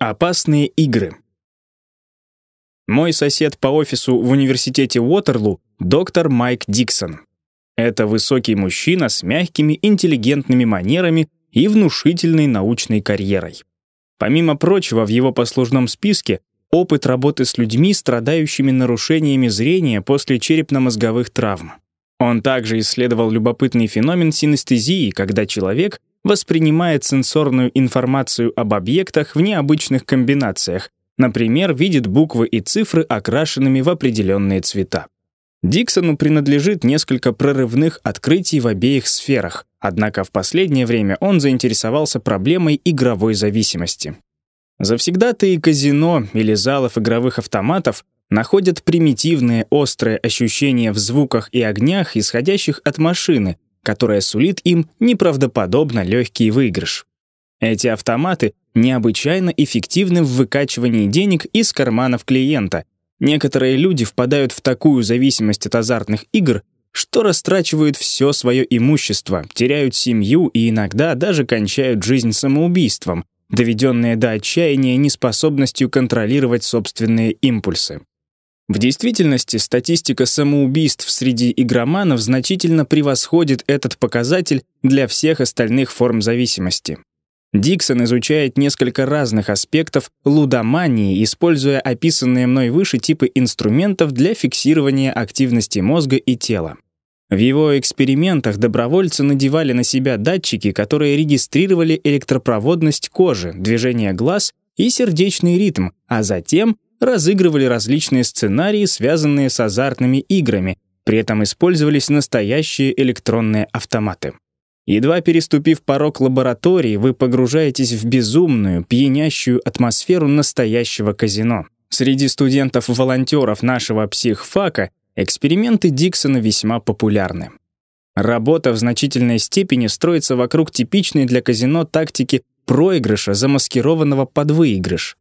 Опасные игры. Мой сосед по офису в университете Уотерлу — доктор Майк Диксон. Это высокий мужчина с мягкими, интеллигентными манерами и внушительной научной карьерой. Помимо прочего, в его послужном списке опыт работы с людьми, страдающими нарушениями зрения после черепно-мозговых травм. Он также исследовал любопытный феномен синестезии, когда человек воспринимает сенсорную информацию об объектах в необычных комбинациях, например, видит буквы и цифры окрашенными в определенные цвета. Диксону принадлежит несколько прорывных открытий в обеих сферах, однако в последнее время он заинтересовался проблемой игровой зависимости. Завсегдатые казино или залов игровых автоматов находят примитивные острые ощущения в звуках и огнях, исходящих от машины, которая сулит им неправдоподобно легкий выигрыш. Эти автоматы необычайно эффективны в выкачивании денег из карманов клиента. Некоторые люди впадают в такую зависимость от азартных игр, что растрачивают все свое имущество, теряют семью и иногда даже кончают жизнь самоубийством, доведенные до отчаяния неспособностью контролировать собственные импульсы. В действительности статистика самоубийств среди игроманов значительно превосходит этот показатель для всех остальных форм зависимости. Диксон изучает несколько разных аспектов лудомании, используя описанные мной выше типы инструментов для фиксирования активности мозга и тела. В его экспериментах добровольцы надевали на себя датчики, которые регистрировали электропроводность кожи, движение глаз и сердечный ритм, а затем разыгрывали различные сценарии, связанные с азартными играми, при этом использовались настоящие электронные автоматы. Едва переступив порог лаборатории, вы погружаетесь в безумную, пьянящую атмосферу настоящего казино. Среди студентов-волонтеров нашего психфака эксперименты Диксона весьма популярны. Работа в значительной степени строится вокруг типичной для казино тактики проигрыша, замаскированного под выигрыш.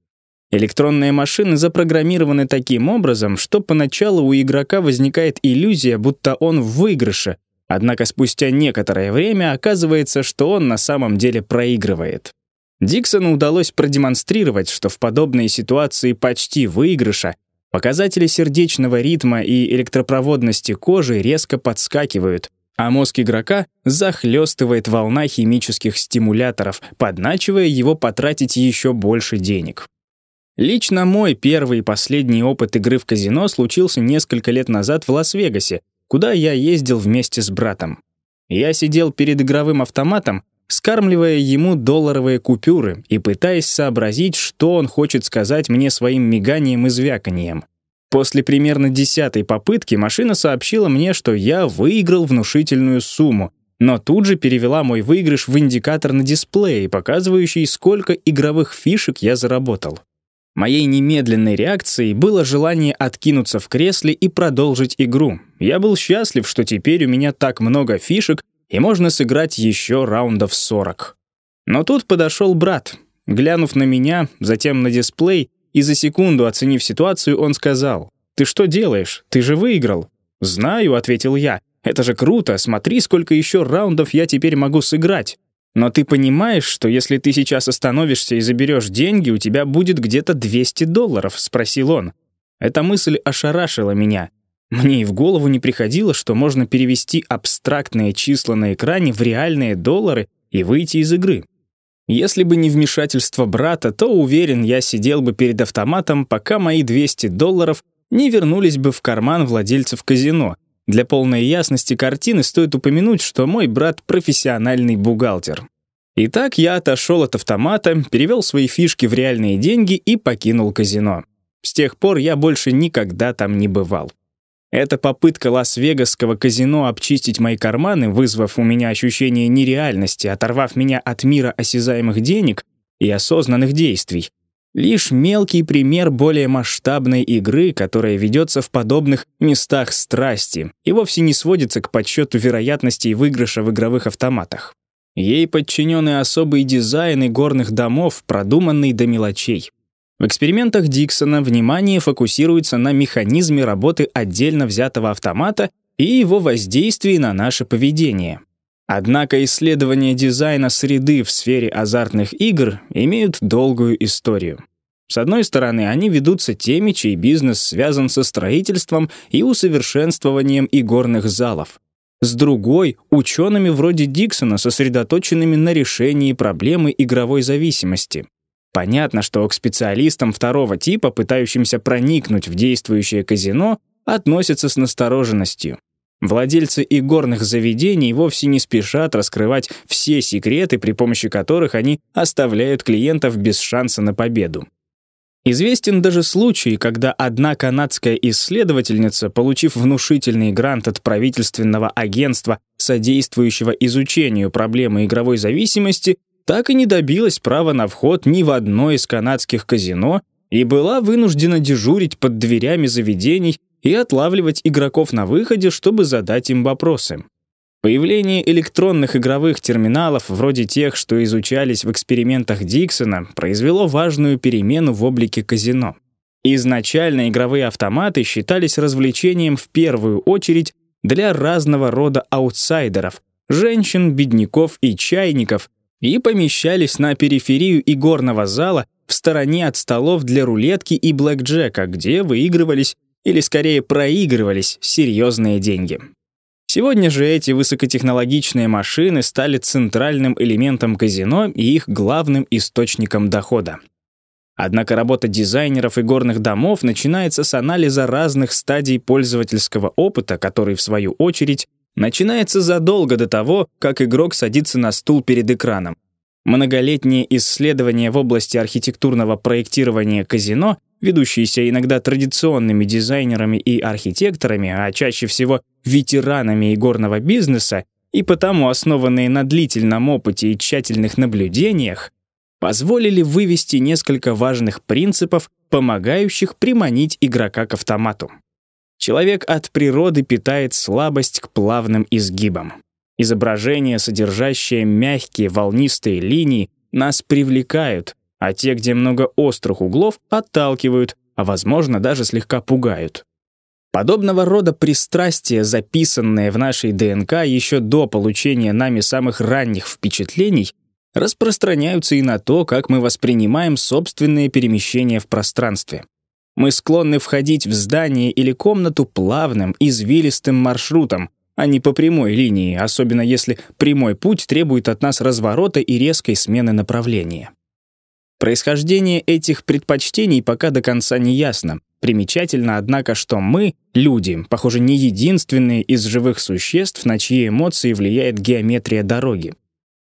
Электронные машины запрограммированы таким образом, что поначалу у игрока возникает иллюзия, будто он в выигрыше, однако спустя некоторое время оказывается, что он на самом деле проигрывает. Диксону удалось продемонстрировать, что в подобной ситуации почти выигрыша показатели сердечного ритма и электропроводности кожи резко подскакивают, а мозг игрока захлестывает волна химических стимуляторов, подначивая его потратить еще больше денег. Лично мой первый и последний опыт игры в казино случился несколько лет назад в Лас-Вегасе, куда я ездил вместе с братом. Я сидел перед игровым автоматом, скармливая ему долларовые купюры и пытаясь сообразить, что он хочет сказать мне своим миганием и звяканием. После примерно десятой попытки машина сообщила мне, что я выиграл внушительную сумму, но тут же перевела мой выигрыш в индикатор на дисплее, показывающий, сколько игровых фишек я заработал. Моей немедленной реакцией было желание откинуться в кресле и продолжить игру. Я был счастлив, что теперь у меня так много фишек, и можно сыграть еще раундов 40. Но тут подошел брат. Глянув на меня, затем на дисплей, и за секунду оценив ситуацию, он сказал, «Ты что делаешь? Ты же выиграл». «Знаю», — ответил я. «Это же круто, смотри, сколько еще раундов я теперь могу сыграть». Но ты понимаешь, что если ты сейчас остановишься и заберешь деньги, у тебя будет где-то 200 долларов?» — спросил он. Эта мысль ошарашила меня. Мне и в голову не приходило, что можно перевести абстрактные числа на экране в реальные доллары и выйти из игры. Если бы не вмешательство брата, то, уверен, я сидел бы перед автоматом, пока мои 200 долларов не вернулись бы в карман владельцев казино — для полной ясности картины стоит упомянуть, что мой брат — профессиональный бухгалтер. Итак, я отошел от автомата, перевел свои фишки в реальные деньги и покинул казино. С тех пор я больше никогда там не бывал. Эта попытка Лас-Вегасского казино обчистить мои карманы, вызвав у меня ощущение нереальности, оторвав меня от мира осязаемых денег и осознанных действий, Лишь мелкий пример более масштабной игры, которая ведется в подобных местах страсти и вовсе не сводится к подсчету вероятностей выигрыша в игровых автоматах. Ей подчинены особый дизайн и горных домов, продуманный до мелочей. В экспериментах Диксона внимание фокусируется на механизме работы отдельно взятого автомата и его воздействии на наше поведение. Однако исследования дизайна среды в сфере азартных игр имеют долгую историю. С одной стороны, они ведутся теми, чей бизнес связан со строительством и усовершенствованием игорных залов. С другой — учеными вроде Диксона, сосредоточенными на решении проблемы игровой зависимости. Понятно, что к специалистам второго типа, пытающимся проникнуть в действующее казино, относятся с настороженностью. Владельцы игорных заведений вовсе не спешат раскрывать все секреты, при помощи которых они оставляют клиентов без шанса на победу. Известен даже случай, когда одна канадская исследовательница, получив внушительный грант от правительственного агентства, содействующего изучению проблемы игровой зависимости, так и не добилась права на вход ни в одно из канадских казино и была вынуждена дежурить под дверями заведений и отлавливать игроков на выходе, чтобы задать им вопросы. Появление электронных игровых терминалов, вроде тех, что изучались в экспериментах Диксона, произвело важную перемену в облике казино. Изначально игровые автоматы считались развлечением в первую очередь для разного рода аутсайдеров, женщин, бедняков и чайников, и помещались на периферию игорного зала в стороне от столов для рулетки и блэкджека, где выигрывались или скорее проигрывались серьезные деньги. Сегодня же эти высокотехнологичные машины стали центральным элементом казино и их главным источником дохода. Однако работа дизайнеров и горных домов начинается с анализа разных стадий пользовательского опыта, который, в свою очередь, начинается задолго до того, как игрок садится на стул перед экраном. Многолетние исследования в области архитектурного проектирования казино ведущиеся иногда традиционными дизайнерами и архитекторами, а чаще всего ветеранами игорного бизнеса и потому основанные на длительном опыте и тщательных наблюдениях, позволили вывести несколько важных принципов, помогающих приманить игрока к автомату. Человек от природы питает слабость к плавным изгибам. Изображения, содержащие мягкие волнистые линии, нас привлекают, а те, где много острых углов, отталкивают, а, возможно, даже слегка пугают. Подобного рода пристрастия, записанные в нашей ДНК еще до получения нами самых ранних впечатлений, распространяются и на то, как мы воспринимаем собственные перемещения в пространстве. Мы склонны входить в здание или комнату плавным, извилистым маршрутом, а не по прямой линии, особенно если прямой путь требует от нас разворота и резкой смены направления. Происхождение этих предпочтений пока до конца не ясно. Примечательно, однако, что мы, люди, похоже, не единственные из живых существ, на чьи эмоции влияет геометрия дороги.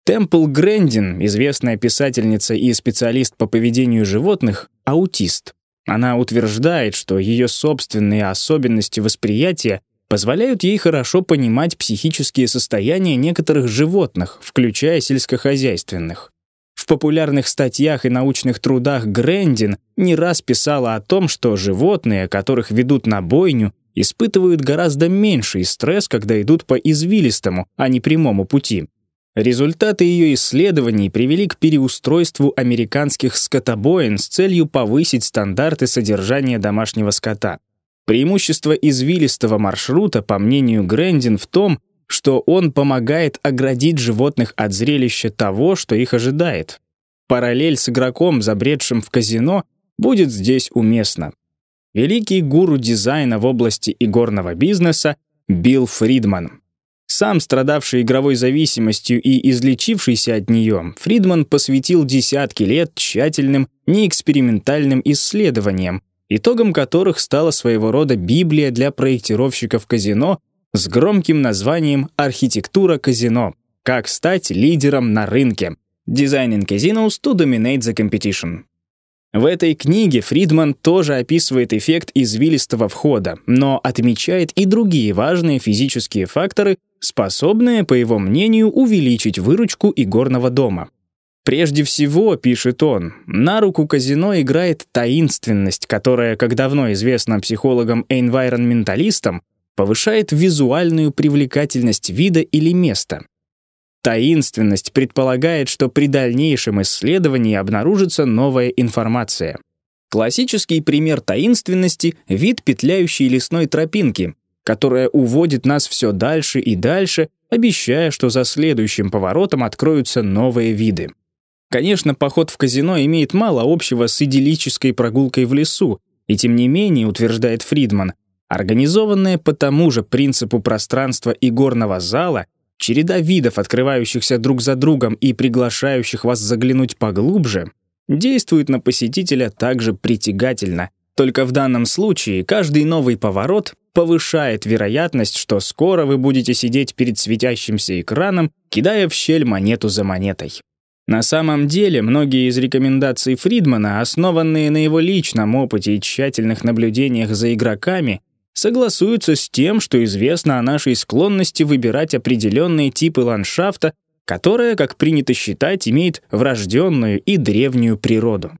Темпл Грэндин, известная писательница и специалист по поведению животных, аутист. Она утверждает, что ее собственные особенности восприятия позволяют ей хорошо понимать психические состояния некоторых животных, включая сельскохозяйственных. В популярных статьях и научных трудах Грэндин не раз писала о том, что животные, которых ведут на бойню, испытывают гораздо меньший стресс, когда идут по извилистому, а не прямому пути. Результаты ее исследований привели к переустройству американских скотобоин с целью повысить стандарты содержания домашнего скота. Преимущество извилистого маршрута, по мнению Грэндин, в том, что он помогает оградить животных от зрелища того, что их ожидает. Параллель с игроком, забредшим в казино, будет здесь уместна. Великий гуру дизайна в области игорного бизнеса Билл Фридман. Сам страдавший игровой зависимостью и излечившийся от нее, Фридман посвятил десятки лет тщательным, неэкспериментальным исследованиям, итогом которых стала своего рода Библия для проектировщиков казино с громким названием «Архитектура казино. Как стать лидером на рынке. Designing casinos to dominate the competition». В этой книге Фридман тоже описывает эффект извилистого входа, но отмечает и другие важные физические факторы, способные, по его мнению, увеличить выручку игорного дома. Прежде всего, пишет он, на руку казино играет таинственность, которая, как давно известно психологам-энвайронменталистам, повышает визуальную привлекательность вида или места. Таинственность предполагает, что при дальнейшем исследовании обнаружится новая информация. Классический пример таинственности — вид петляющей лесной тропинки, которая уводит нас все дальше и дальше, обещая, что за следующим поворотом откроются новые виды. Конечно, поход в казино имеет мало общего с идиллической прогулкой в лесу, и тем не менее, утверждает Фридман, организованное по тому же принципу пространства и горного зала, череда видов, открывающихся друг за другом и приглашающих вас заглянуть поглубже, действует на посетителя также притягательно. Только в данном случае каждый новый поворот повышает вероятность, что скоро вы будете сидеть перед светящимся экраном, кидая в щель монету за монетой. На самом деле, многие из рекомендаций Фридмана, основанные на его личном опыте и тщательных наблюдениях за игроками, согласуются с тем, что известно о нашей склонности выбирать определенные типы ландшафта, которая, как принято считать, имеет врожденную и древнюю природу.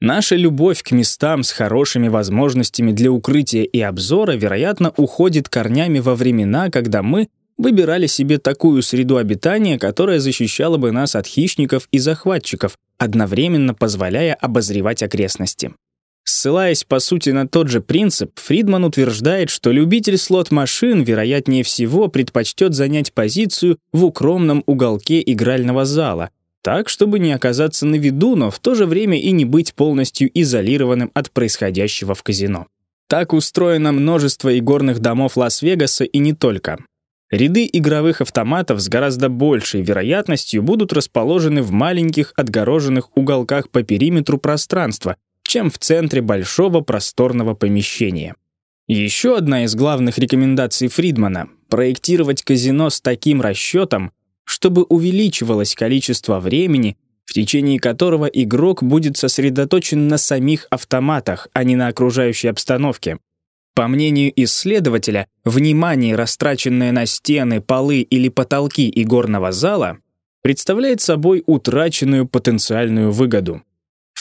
Наша любовь к местам с хорошими возможностями для укрытия и обзора, вероятно, уходит корнями во времена, когда мы выбирали себе такую среду обитания, которая защищала бы нас от хищников и захватчиков, одновременно позволяя обозревать окрестности. Ссылаясь, по сути, на тот же принцип, Фридман утверждает, что любитель слот-машин, вероятнее всего, предпочтет занять позицию в укромном уголке игрального зала, так, чтобы не оказаться на виду, но в то же время и не быть полностью изолированным от происходящего в казино. Так устроено множество игорных домов Лас-Вегаса и не только. Ряды игровых автоматов с гораздо большей вероятностью будут расположены в маленьких отгороженных уголках по периметру пространства, чем в центре большого просторного помещения. Еще одна из главных рекомендаций Фридмана — проектировать казино с таким расчетом, чтобы увеличивалось количество времени, в течение которого игрок будет сосредоточен на самих автоматах, а не на окружающей обстановке. По мнению исследователя, внимание, растраченное на стены, полы или потолки игорного зала, представляет собой утраченную потенциальную выгоду.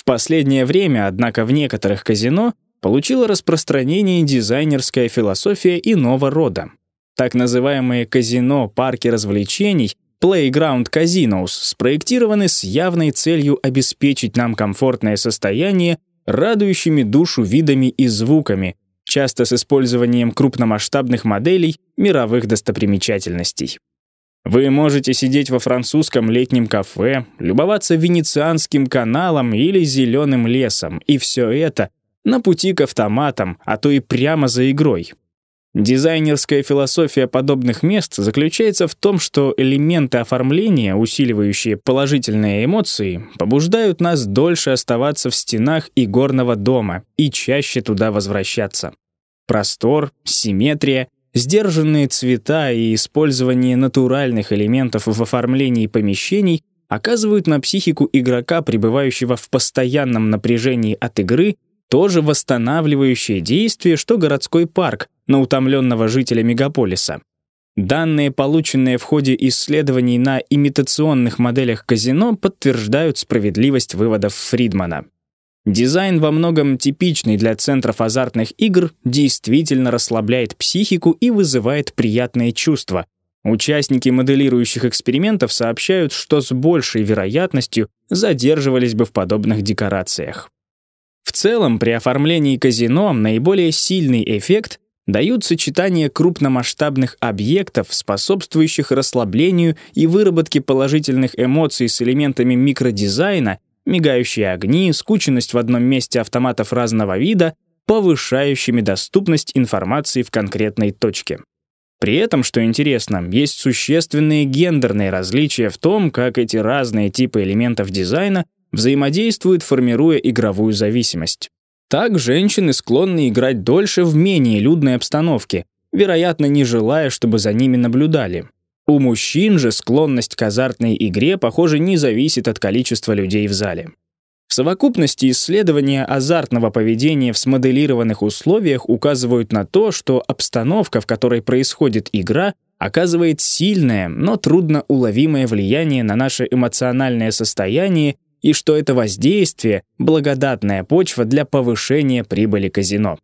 Последнее время, однако, в некоторых казино получила распространение дизайнерская философия иного рода. Так называемые казино, парки развлечений, Playground Casinos спроектированы с явной целью обеспечить нам комфортное состояние радующими душу видами и звуками, часто с использованием крупномасштабных моделей мировых достопримечательностей. Вы можете сидеть во французском летнем кафе, любоваться Венецианским каналом или зеленым лесом, и все это на пути к автоматам, а то и прямо за игрой. Дизайнерская философия подобных мест заключается в том, что элементы оформления, усиливающие положительные эмоции, побуждают нас дольше оставаться в стенах игорного дома и чаще туда возвращаться. Простор, симметрия, сдержанные цвета и использование натуральных элементов в оформлении помещений оказывают на психику игрока, пребывающего в постоянном напряжении от игры, тоже восстанавливающее действие, что городской парк на утомленного жителя мегаполиса. Данные, полученные в ходе исследований на имитационных моделях казино, подтверждают справедливость выводов Фридмана. Дизайн во многом типичный для центров азартных игр действительно расслабляет психику и вызывает приятные чувства. Участники моделирующих экспериментов сообщают, что с большей вероятностью задерживались бы в подобных декорациях. В целом, при оформлении казино наиболее сильный эффект дают сочетание крупномасштабных объектов, способствующих расслаблению и выработке положительных эмоций с элементами микродизайна, мигающие огни, скученность в одном месте автоматов разного вида, повышающими доступность информации в конкретной точке. При этом, что интересно, есть существенные гендерные различия в том, как эти разные типы элементов дизайна взаимодействуют, формируя игровую зависимость. Так женщины склонны играть дольше в менее людной обстановке, вероятно, не желая, чтобы за ними наблюдали. У мужчин же склонность к азартной игре, похоже, не зависит от количества людей в зале. В совокупности исследования азартного поведения в смоделированных условиях указывают на то, что обстановка, в которой происходит игра, оказывает сильное, но трудно уловимое влияние на наше эмоциональное состояние и что это воздействие — благодатная почва для повышения прибыли казино.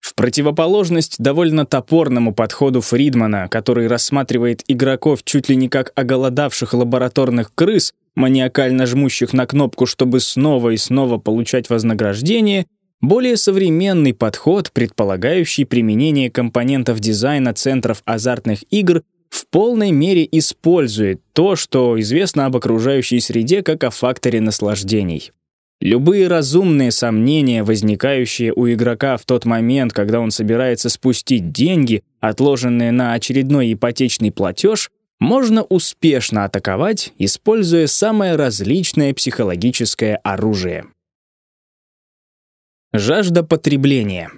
В противоположность довольно топорному подходу Фридмана, который рассматривает игроков чуть ли не как оголодавших лабораторных крыс, маниакально жмущих на кнопку, чтобы снова и снова получать вознаграждение, более современный подход, предполагающий применение компонентов дизайна центров азартных игр, в полной мере использует то, что известно об окружающей среде как о факторе наслаждений. Любые разумные сомнения, возникающие у игрока в тот момент, когда он собирается спустить деньги, отложенные на очередной ипотечный платеж, можно успешно атаковать, используя самое различное психологическое оружие. Жажда потребления.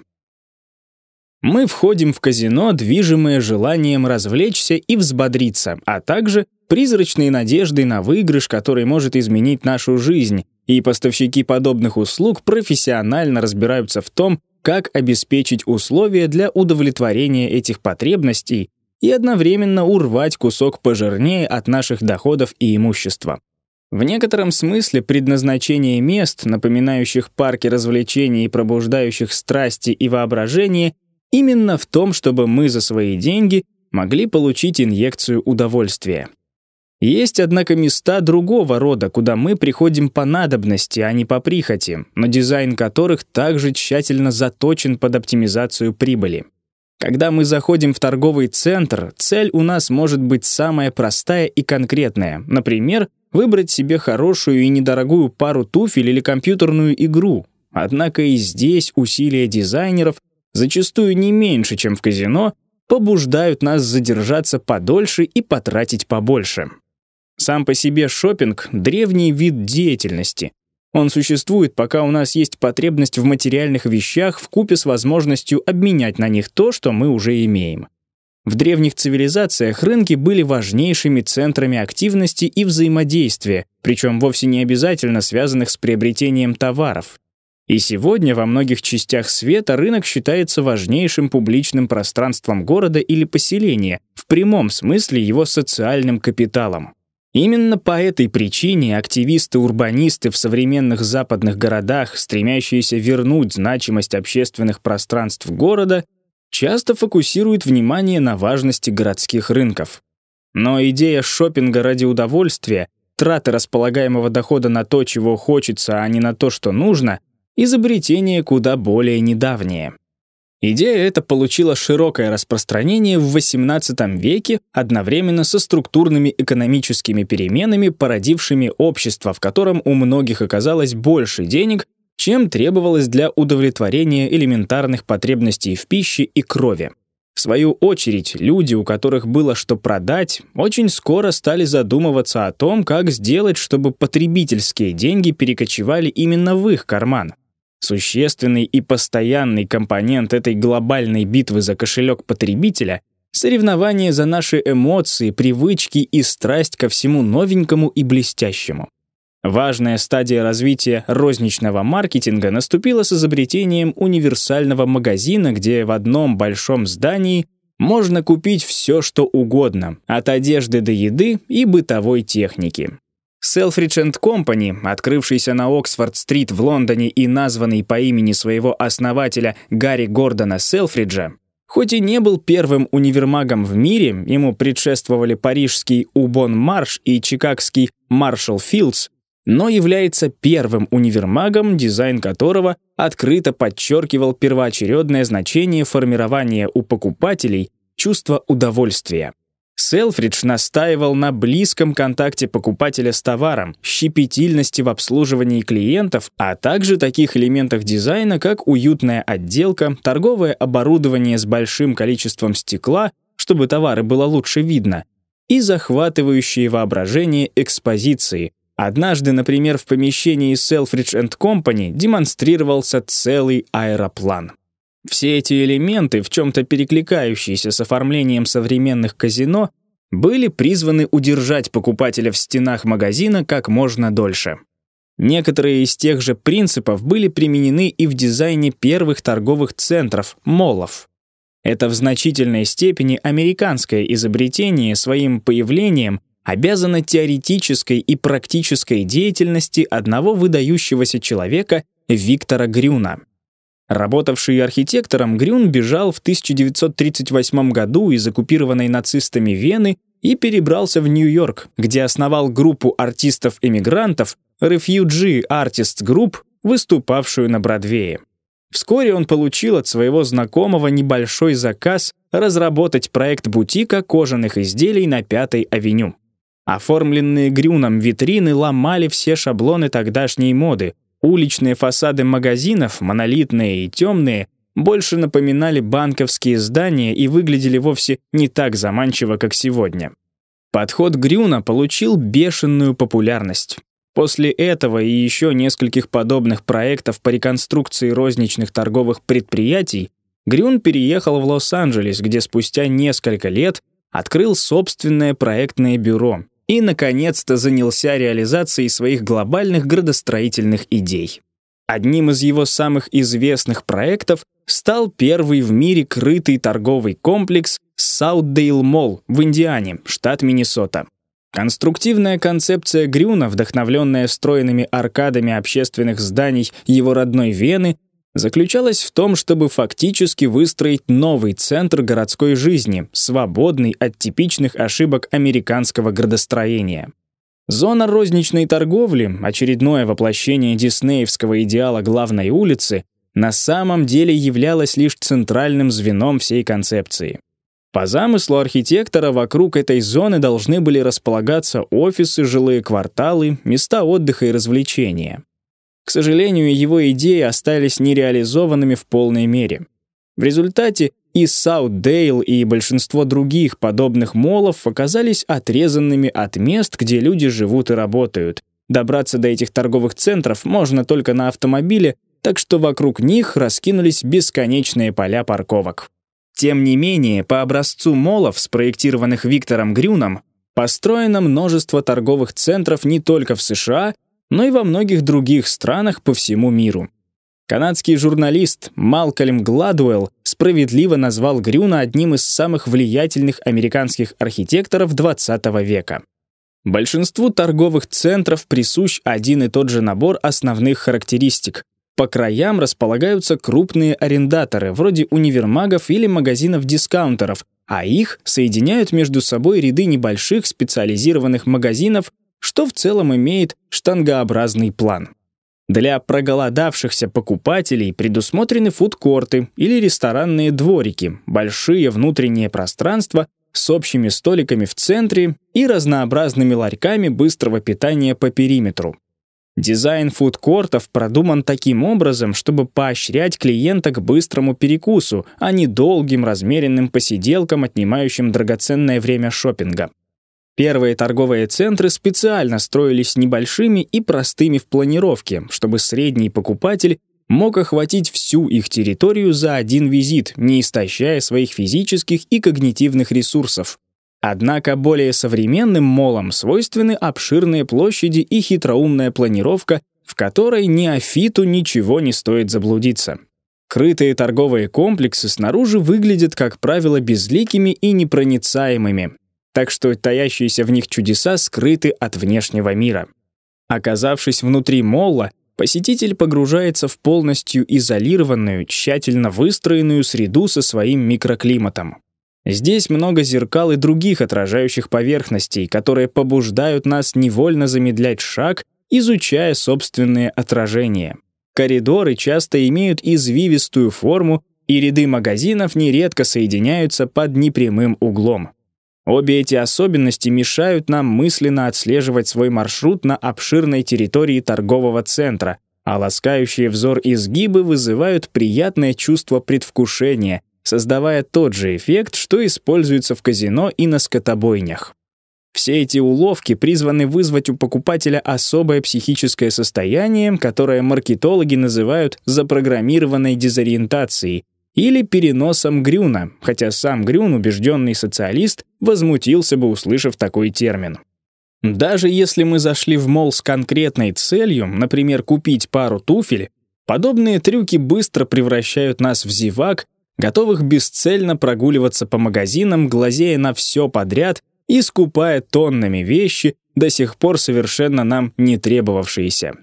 Мы входим в казино, движимые желанием развлечься и взбодриться, а также призрачной надеждой на выигрыш, который может изменить нашу жизнь, и поставщики подобных услуг профессионально разбираются в том, как обеспечить условия для удовлетворения этих потребностей и одновременно урвать кусок пожирнее от наших доходов и имущества. В некотором смысле предназначение мест, напоминающих парки развлечений и пробуждающих страсти и воображение, именно в том, чтобы мы за свои деньги могли получить инъекцию удовольствия. Есть, однако, места другого рода, куда мы приходим по надобности, а не по прихоти, но дизайн которых также тщательно заточен под оптимизацию прибыли. Когда мы заходим в торговый центр, цель у нас может быть самая простая и конкретная. Например, выбрать себе хорошую и недорогую пару туфель или компьютерную игру. Однако и здесь усилия дизайнеров, зачастую не меньше, чем в казино, побуждают нас задержаться подольше и потратить побольше. Сам по себе шопинг — древний вид деятельности. Он существует, пока у нас есть потребность в материальных вещах в купе с возможностью обменять на них то, что мы уже имеем. В древних цивилизациях рынки были важнейшими центрами активности и взаимодействия, причем вовсе не обязательно связанных с приобретением товаров. И сегодня во многих частях света рынок считается важнейшим публичным пространством города или поселения, в прямом смысле его социальным капиталом. Именно по этой причине активисты-урбанисты в современных западных городах, стремящиеся вернуть значимость общественных пространств города, часто фокусируют внимание на важности городских рынков. Но идея шопинга ради удовольствия, траты располагаемого дохода на то, чего хочется, а не на то, что нужно, изобретение куда более недавнее. Идея эта получила широкое распространение в XVIII веке одновременно со структурными экономическими переменами, породившими общество, в котором у многих оказалось больше денег, чем требовалось для удовлетворения элементарных потребностей в пище и крови. В свою очередь, люди, у которых было что продать, очень скоро стали задумываться о том, как сделать, чтобы потребительские деньги перекочевали именно в их карман. Существенный и постоянный компонент этой глобальной битвы за кошелек потребителя — соревнование за наши эмоции, привычки и страсть ко всему новенькому и блестящему. Важная стадия развития розничного маркетинга наступила с изобретением универсального магазина, где в одном большом здании можно купить все, что угодно, от одежды до еды и бытовой техники. Selfridge Company, открывшийся на Оксфорд-стрит в Лондоне и названный по имени своего основателя Гарри Гордона Селфриджа, хоть и не был первым универмагом в мире, ему предшествовали парижский Убон Марш и чикагский Маршалл Филдс, но является первым универмагом, дизайн которого открыто подчеркивал первоочередное значение формирования у покупателей чувства удовольствия. Селфридж настаивал на близком контакте покупателя с товаром, щепетильности в обслуживании клиентов, а также таких элементах дизайна, как уютная отделка, торговое оборудование с большим количеством стекла, чтобы товары было лучше видно, и захватывающие воображение экспозиции. Однажды, например, в помещении Selfridge Company демонстрировался целый аэроплан. Все эти элементы, в чем-то перекликающиеся с оформлением современных казино, были призваны удержать покупателя в стенах магазина как можно дольше. Некоторые из тех же принципов были применены и в дизайне первых торговых центров, молов. Это в значительной степени американское изобретение своим появлением обязано теоретической и практической деятельности одного выдающегося человека Виктора Грюна. Работавший архитектором, Грюн бежал в 1938 году из оккупированной нацистами Вены и перебрался в Нью-Йорк, где основал группу артистов-эмигрантов Refugee Artists Group, выступавшую на Бродвее. Вскоре он получил от своего знакомого небольшой заказ разработать проект бутика кожаных изделий на Пятой авеню. Оформленные Грюном витрины ломали все шаблоны тогдашней моды. Уличные фасады магазинов, монолитные и темные, больше напоминали банковские здания и выглядели вовсе не так заманчиво, как сегодня. Подход Грюна получил бешеную популярность. После этого и еще нескольких подобных проектов по реконструкции розничных торговых предприятий Грюн переехал в Лос-Анджелес, где спустя несколько лет открыл собственное проектное бюро и, наконец-то, занялся реализацией своих глобальных градостроительных идей. Одним из его самых известных проектов стал первый в мире крытый торговый комплекс Southdale Mall в Идайне, штат Миннесота. Конструктивная концепция Грюна, вдохновленная стройными аркадами общественных зданий его родной Вены, заключалась в том, чтобы фактически выстроить новый центр городской жизни, свободный от типичных ошибок американского градостроения. Зона розничной торговли, очередное воплощение диснеевского идеала главной улицы, на самом деле являлась лишь центральным звеном всей концепции. По замыслу архитектора вокруг этой зоны должны были располагаться офисы, жилые кварталы, места отдыха и развлечения. К сожалению, его идеи остались нереализованными в полной мере. В результате и Саутдейл, и большинство других подобных молов оказались отрезанными от мест, где люди живут и работают. Добраться до этих торговых центров можно только на автомобиле, так что вокруг них раскинулись бесконечные поля парковок. Тем не менее, по образцу молов, спроектированных Виктором Грюном, построено множество торговых центров не только в США, но и во многих других странах по всему миру. Канадский журналист Малкольм Гладуэлл справедливо назвал Грюна одним из самых влиятельных американских архитекторов XX века. Большинству торговых центров присущ один и тот же набор основных характеристик, по краям располагаются крупные арендаторы, вроде универмагов или магазинов-дискаунтеров, а их соединяют между собой ряды небольших специализированных магазинов, что в целом имеет штангообразный план. Для проголодавшихся покупателей предусмотрены фудкорты или ресторанные дворики, большие внутренние пространства с общими столиками в центре и разнообразными ларьками быстрого питания по периметру. Дизайн фудкортов продуман таким образом, чтобы поощрять клиента к быстрому перекусу, а не долгим размеренным посиделкам, отнимающим драгоценное время шопинга. Первые торговые центры специально строились небольшими и простыми в планировке, чтобы средний покупатель мог охватить всю их территорию за один визит, не истощая своих физических и когнитивных ресурсов. Однако более современным молам свойственны обширные площади и хитроумная планировка, в которой неофиту ничего не стоит заблудиться. Крытые торговые комплексы снаружи выглядят, как правило, безликими и непроницаемыми, так что таящиеся в них чудеса скрыты от внешнего мира. Оказавшись внутри молла, посетитель погружается в полностью изолированную, тщательно выстроенную среду со своим микроклиматом. Здесь много зеркал и других отражающих поверхностей, которые побуждают нас невольно замедлять шаг, изучая собственные отражения. Коридоры часто имеют извивистую форму, и ряды магазинов нередко соединяются под непрямым углом. Обе эти особенности мешают нам мысленно отслеживать свой маршрут на обширной территории торгового центра, а ласкающие взор изгибы вызывают приятное чувство предвкушения, создавая тот же эффект, что используется в казино и на скотобойнях. Все эти уловки призваны вызвать у покупателя особое психическое состояние, которое маркетологи называют запрограммированной дезориентацией или переносом Грюна, хотя сам Грюн, убежденный социалист, возмутился бы, услышав такой термин. Даже если мы зашли в мол с конкретной целью, например, купить пару туфель, подобные трюки быстро превращают нас в зевак готовых бесцельно прогуливаться по магазинам, глазея на все подряд и скупая тоннами вещи, до сих пор совершенно нам не требовавшиеся.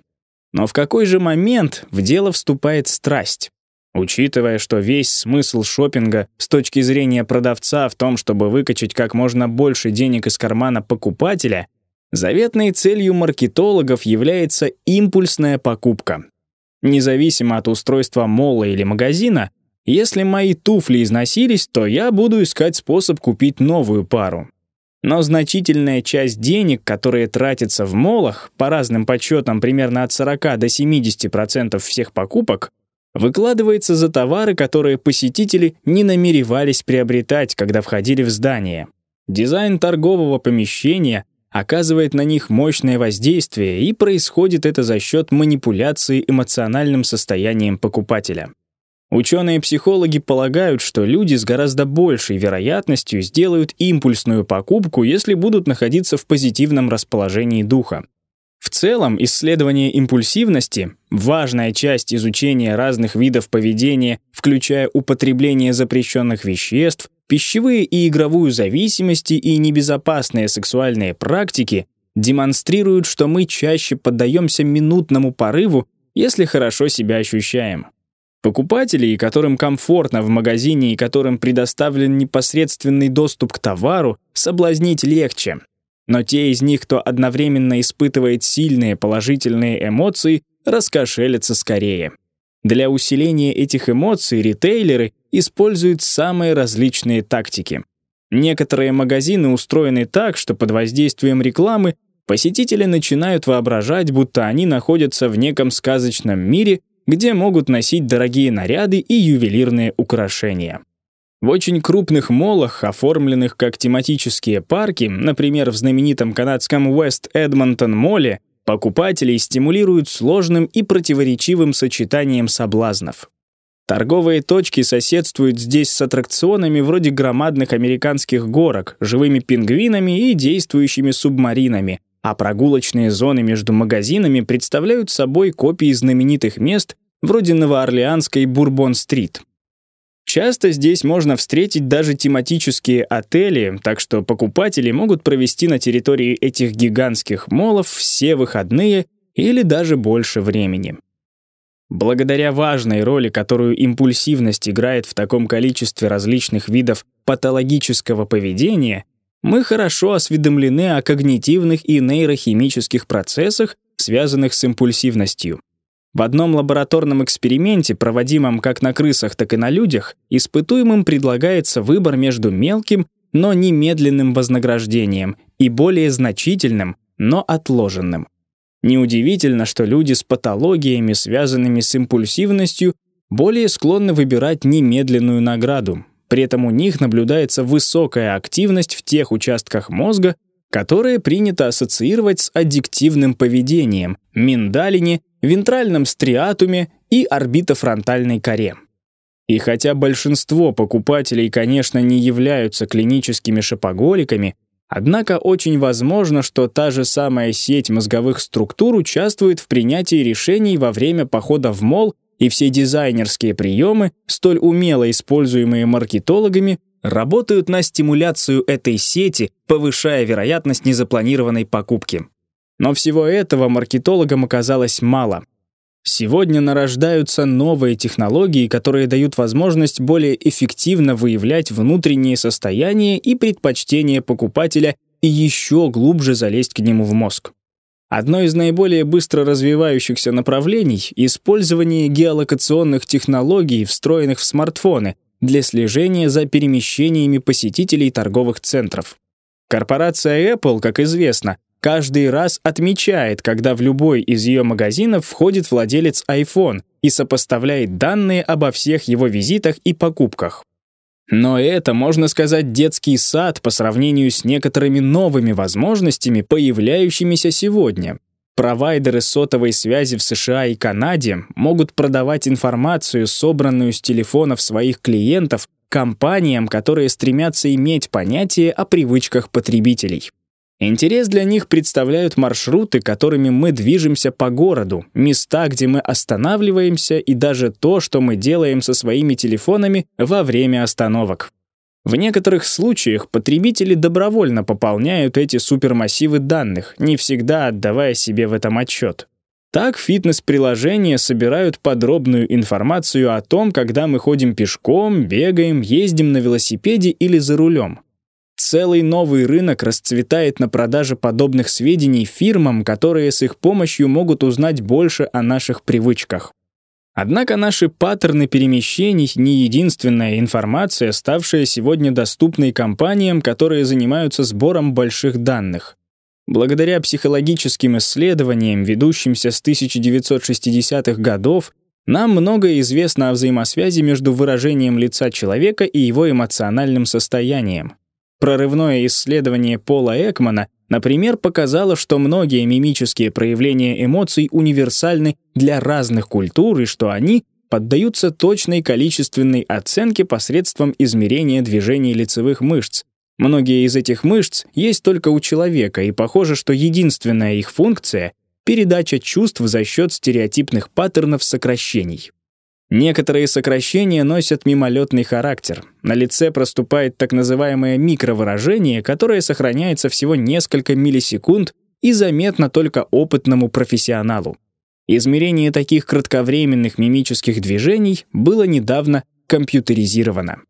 Но в какой же момент в дело вступает страсть? Учитывая, что весь смысл шопинга с точки зрения продавца в том, чтобы выкачать как можно больше денег из кармана покупателя, заветной целью маркетологов является импульсная покупка. Независимо от устройства мола или магазина, если мои туфли износились, то я буду искать способ купить новую пару. Но значительная часть денег, которые тратятся в молах, по разным подсчетам примерно от 40 до 70% всех покупок, выкладывается за товары, которые посетители не намеревались приобретать, когда входили в здание. Дизайн торгового помещения оказывает на них мощное воздействие, и происходит это за счет манипуляции эмоциональным состоянием покупателя. Ученые-психологи полагают, что люди с гораздо большей вероятностью сделают импульсную покупку, если будут находиться в позитивном расположении духа. В целом, исследование импульсивности — важная часть изучения разных видов поведения, включая употребление запрещенных веществ, пищевые и игровую зависимости и небезопасные сексуальные практики, демонстрируют, что мы чаще поддаемся минутному порыву, если хорошо себя ощущаем. Покупателей, которым комфортно в магазине и которым предоставлен непосредственный доступ к товару, соблазнить легче. Но те из них, кто одновременно испытывает сильные положительные эмоции, раскошелятся скорее. Для усиления этих эмоций ритейлеры используют самые различные тактики. Некоторые магазины устроены так, что под воздействием рекламы посетители начинают воображать, будто они находятся в неком сказочном мире, где могут носить дорогие наряды и ювелирные украшения. В очень крупных молах, оформленных как тематические парки, например, в знаменитом канадском West Edmonton моле, покупателей стимулируют сложным и противоречивым сочетанием соблазнов. Торговые точки соседствуют здесь с аттракционами вроде громадных американских горок, живыми пингвинами и действующими субмаринами, а прогулочные зоны между магазинами представляют собой копии знаменитых мест вроде Новоорлеанской Бурбон-стрит. Часто здесь можно встретить даже тематические отели, так что покупатели могут провести на территории этих гигантских молов все выходные или даже больше времени. Благодаря важной роли, которую импульсивность играет в таком количестве различных видов патологического поведения, мы хорошо осведомлены о когнитивных и нейрохимических процессах, связанных с импульсивностью. В одном лабораторном эксперименте, проводимом как на крысах, так и на людях, испытуемым предлагается выбор между мелким, но немедленным вознаграждением и более значительным, но отложенным. Неудивительно, что люди с патологиями, связанными с импульсивностью, более склонны выбирать немедленную награду. При этом у них наблюдается высокая активность в тех участках мозга, которые принято ассоциировать с аддиктивным поведением, миндалине вентральном стриатуме и орбитофронтальной коре. И хотя большинство покупателей, конечно, не являются клиническими шопоголиками, однако очень возможно, что та же самая сеть мозговых структур участвует в принятии решений во время похода в мол, и все дизайнерские приемы, столь умело используемые маркетологами, работают на стимуляцию этой сети, повышая вероятность незапланированной покупки. Но всего этого маркетологам оказалось мало. Сегодня нарождаются новые технологии, которые дают возможность более эффективно выявлять внутренние состояния и предпочтения покупателя и еще глубже залезть к нему в мозг. Одно из наиболее быстро развивающихся направлений — использование геолокационных технологий, встроенных в смартфоны, для слежения за перемещениями посетителей торговых центров. Корпорация Apple, как известно, каждый раз отмечает, когда в любой из ее магазинов входит владелец iPhone и сопоставляет данные обо всех его визитах и покупках. Но это, можно сказать, детский сад по сравнению с некоторыми новыми возможностями, появляющимися сегодня. Провайдеры сотовой связи в США и Канаде могут продавать информацию, собранную с телефонов своих клиентов, компаниям, которые стремятся иметь понятие о привычках потребителей. Интерес для них представляют маршруты, которыми мы движемся по городу, места, где мы останавливаемся и даже то, что мы делаем со своими телефонами во время остановок. В некоторых случаях потребители добровольно пополняют эти супермассивы данных, не всегда отдавая себе в этом отчет. Так фитнес-приложения собирают подробную информацию о том, когда мы ходим пешком, бегаем, ездим на велосипеде или за рулем. Целый новый рынок расцветает на продаже подобных сведений фирмам, которые с их помощью могут узнать больше о наших привычках. Однако наши паттерны перемещений не единственная информация, ставшая сегодня доступной компаниям, которые занимаются сбором больших данных. Благодаря психологическим исследованиям, ведущимся с 1960-х годов, нам многое известно о взаимосвязи между выражением лица человека и его эмоциональным состоянием. Прорывное исследование Пола Экмана Например, показало, что многие мимические проявления эмоций универсальны для разных культур и что они поддаются точной количественной оценке посредством измерения движений лицевых мышц. Многие из этих мышц есть только у человека, и похоже, что единственная их функция — передача чувств за счет стереотипных паттернов сокращений. Некоторые сокращения носят мимолетный характер. На лице проступает так называемое микровыражение, которое сохраняется всего несколько миллисекунд и заметно только опытному профессионалу. Измерение таких кратковременных мимических движений было недавно компьютеризировано.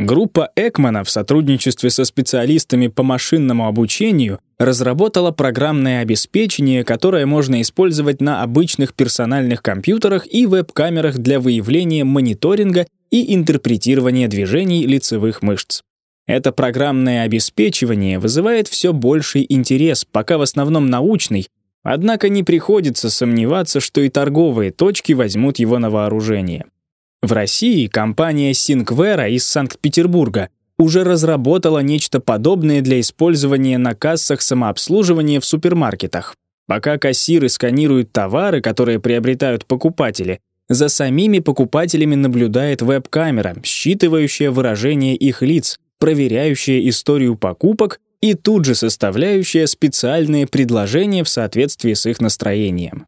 Группа Экмана в сотрудничестве со специалистами по машинному обучению разработала программное обеспечение, которое можно использовать на обычных персональных компьютерах и веб-камерах для выявления мониторинга и интерпретирования движений лицевых мышц. Это программное обеспечивание вызывает все больший интерес, пока в основном научный, однако не приходится сомневаться, что и торговые точки возьмут его на вооружение. В России компания Синквера из Санкт-Петербурга уже разработала нечто подобное для использования на кассах самообслуживания в супермаркетах. Пока кассиры сканируют товары, которые приобретают покупатели, за самими покупателями наблюдает веб-камера, считывающая выражение их лиц, проверяющая историю покупок и тут же составляющая специальные предложения в соответствии с их настроением.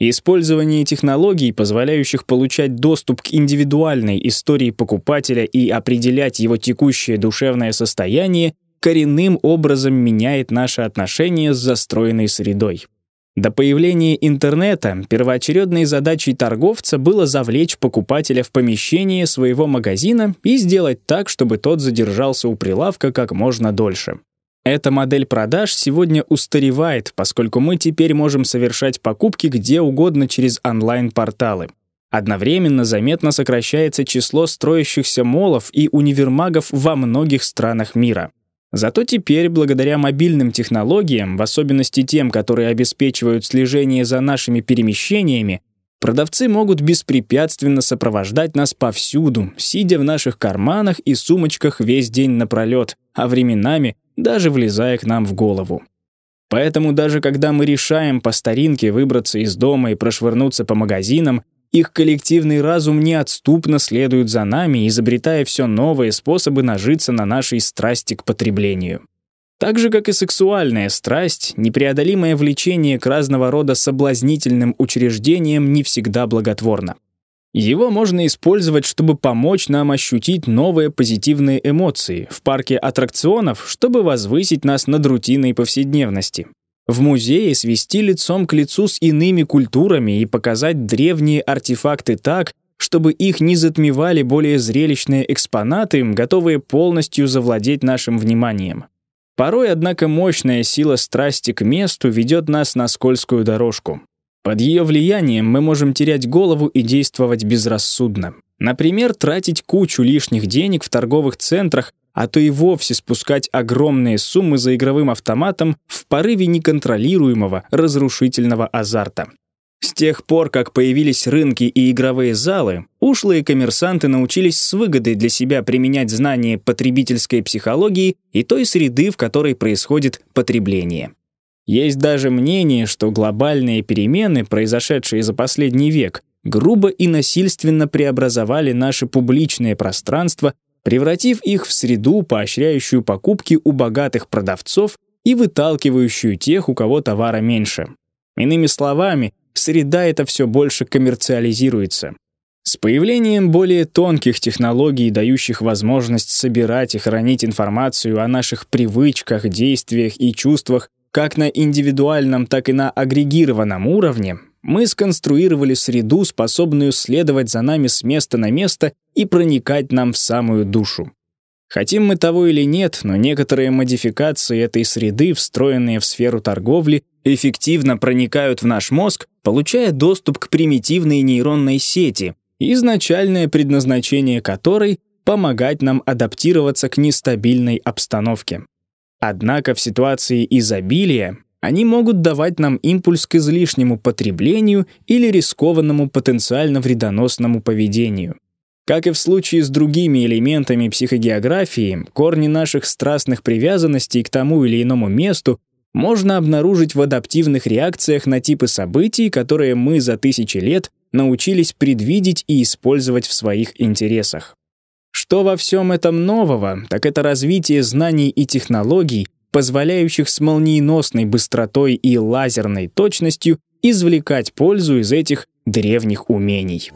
Использование технологий, позволяющих получать доступ к индивидуальной истории покупателя и определять его текущее душевное состояние, коренным образом меняет наше отношение с застроенной средой. До появления интернета первоочередной задачей торговца было завлечь покупателя в помещение своего магазина и сделать так, чтобы тот задержался у прилавка как можно дольше. Эта модель продаж сегодня устаревает, поскольку мы теперь можем совершать покупки где угодно через онлайн-порталы. Одновременно заметно сокращается число строящихся молов и универмагов во многих странах мира. Зато теперь, благодаря мобильным технологиям, в особенности тем, которые обеспечивают слежение за нашими перемещениями, продавцы могут беспрепятственно сопровождать нас повсюду, сидя в наших карманах и сумочках весь день напролет, а временами даже влезая к нам в голову. Поэтому даже когда мы решаем по старинке выбраться из дома и прошвырнуться по магазинам, их коллективный разум неотступно следует за нами, изобретая все новые способы нажиться на нашей страсти к потреблению. Так же, как и сексуальная страсть, непреодолимое влечение к разного рода соблазнительным учреждениям не всегда благотворно. Его можно использовать, чтобы помочь нам ощутить новые позитивные эмоции, в парке аттракционов, чтобы возвысить нас над рутиной повседневности. В музее свести лицом к лицу с иными культурами и показать древние артефакты так, чтобы их не затмевали более зрелищные экспонаты, готовые полностью завладеть нашим вниманием. Порой, однако, мощная сила страсти к месту ведет нас на скользкую дорожку. Под ее влиянием мы можем терять голову и действовать безрассудно. Например, тратить кучу лишних денег в торговых центрах, а то и вовсе спускать огромные суммы за игровым автоматом в порыве неконтролируемого разрушительного азарта. С тех пор, как появились рынки и игровые залы, ушлые коммерсанты научились с выгодой для себя применять знания потребительской психологии и той среды, в которой происходит потребление. Есть даже мнение, что глобальные перемены, произошедшие за последний век, грубо и насильственно преобразовали наше публичное пространство, превратив их в среду, поощряющую покупки у богатых продавцов и выталкивающую тех, у кого товара меньше. Иными словами, среда эта все больше коммерциализируется. С появлением более тонких технологий, дающих возможность собирать и хранить информацию о наших привычках, действиях и чувствах, как на индивидуальном, так и на агрегированном уровне мы сконструировали среду, способную следовать за нами с места на место и проникать нам в самую душу. Хотим мы того или нет, но некоторые модификации этой среды, встроенные в сферу торговли, эффективно проникают в наш мозг, получая доступ к примитивной нейронной сети, изначальное предназначение которой — помогать нам адаптироваться к нестабильной обстановке. Однако в ситуации изобилия они могут давать нам импульс к излишнему потреблению или рискованному потенциально вредоносному поведению. Как и в случае с другими элементами психогеографии, корни наших страстных привязанностей к тому или иному месту можно обнаружить в адаптивных реакциях на типы событий, которые мы за тысячи лет научились предвидеть и использовать в своих интересах. Что во всем этом нового, так это развитие знаний и технологий, позволяющих с молниеносной быстротой и лазерной точностью извлекать пользу из этих древних умений.